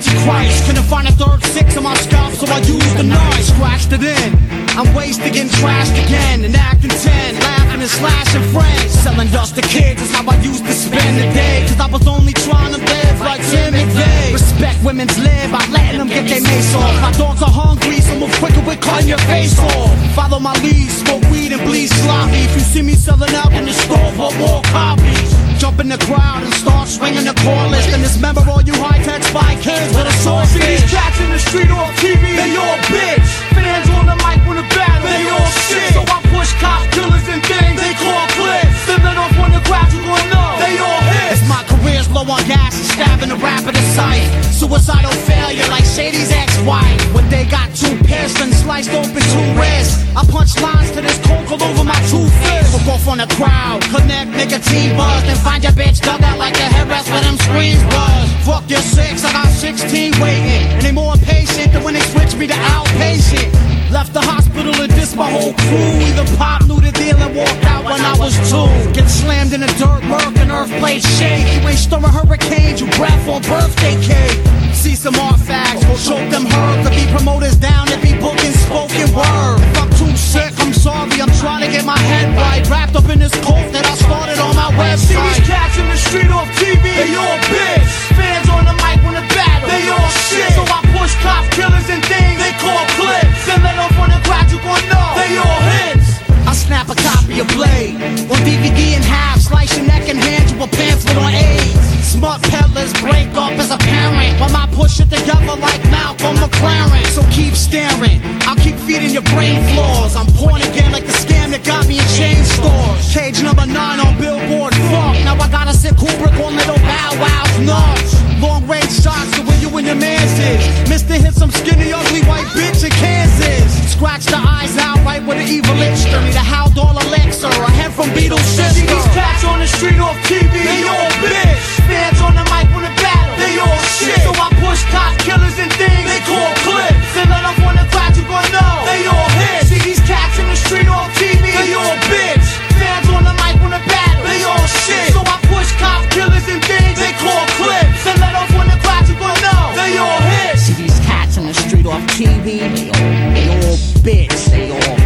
Antichrist. Couldn't find a third six on my scalp, so I used the knife. Scratched it in. I'm wasted, and trashed again. And acting 10, laughing and slashing friends. Selling dust to kids is how I used to spend the day. Cause I was only trying to live like Tim McVeigh. Respect women's live by letting them get their mace off. My dogs are hungry, so move quicker with cutting your face off. Follow my lead, smoke weed and bleed sloppy. If you see me selling out in the store for more copies. Jump in the crowd and start swinging Suicidal failure like Shady's ex-wife. When they got two pierced and sliced open two wrists. I punch lines to this coke all over my two fists. We're off on the crowd, connect nicotine buzz, then find your bitch dug out like a headrest where them screens buzz. Fuck your six, I got 16 waiting. And they more impatient than when they switch me to outpatient. Left the hospital and dissed my whole crew. Even Pop knew the deal and walked out when I was two. Get slammed in the dirt, murk, and earth plate shake. You ain't stirring hurricanes, you breath on birthday staring, I'll keep feeding your brain flaws. I'm born again like the scam that got me in chain stores. Cage number nine on Billboard. Fuck, now I gotta sit Kubrick on little Bow Wow's nuts. Long range shots to where you and your mans is. Mr. hit some skinny, ugly white bitch in Kansas. Scratch the eyes out right with an evil itch. Me the Haldol elixir, a head from Beetle See these cats on the street off TV, TV, they all, they all bitch, they all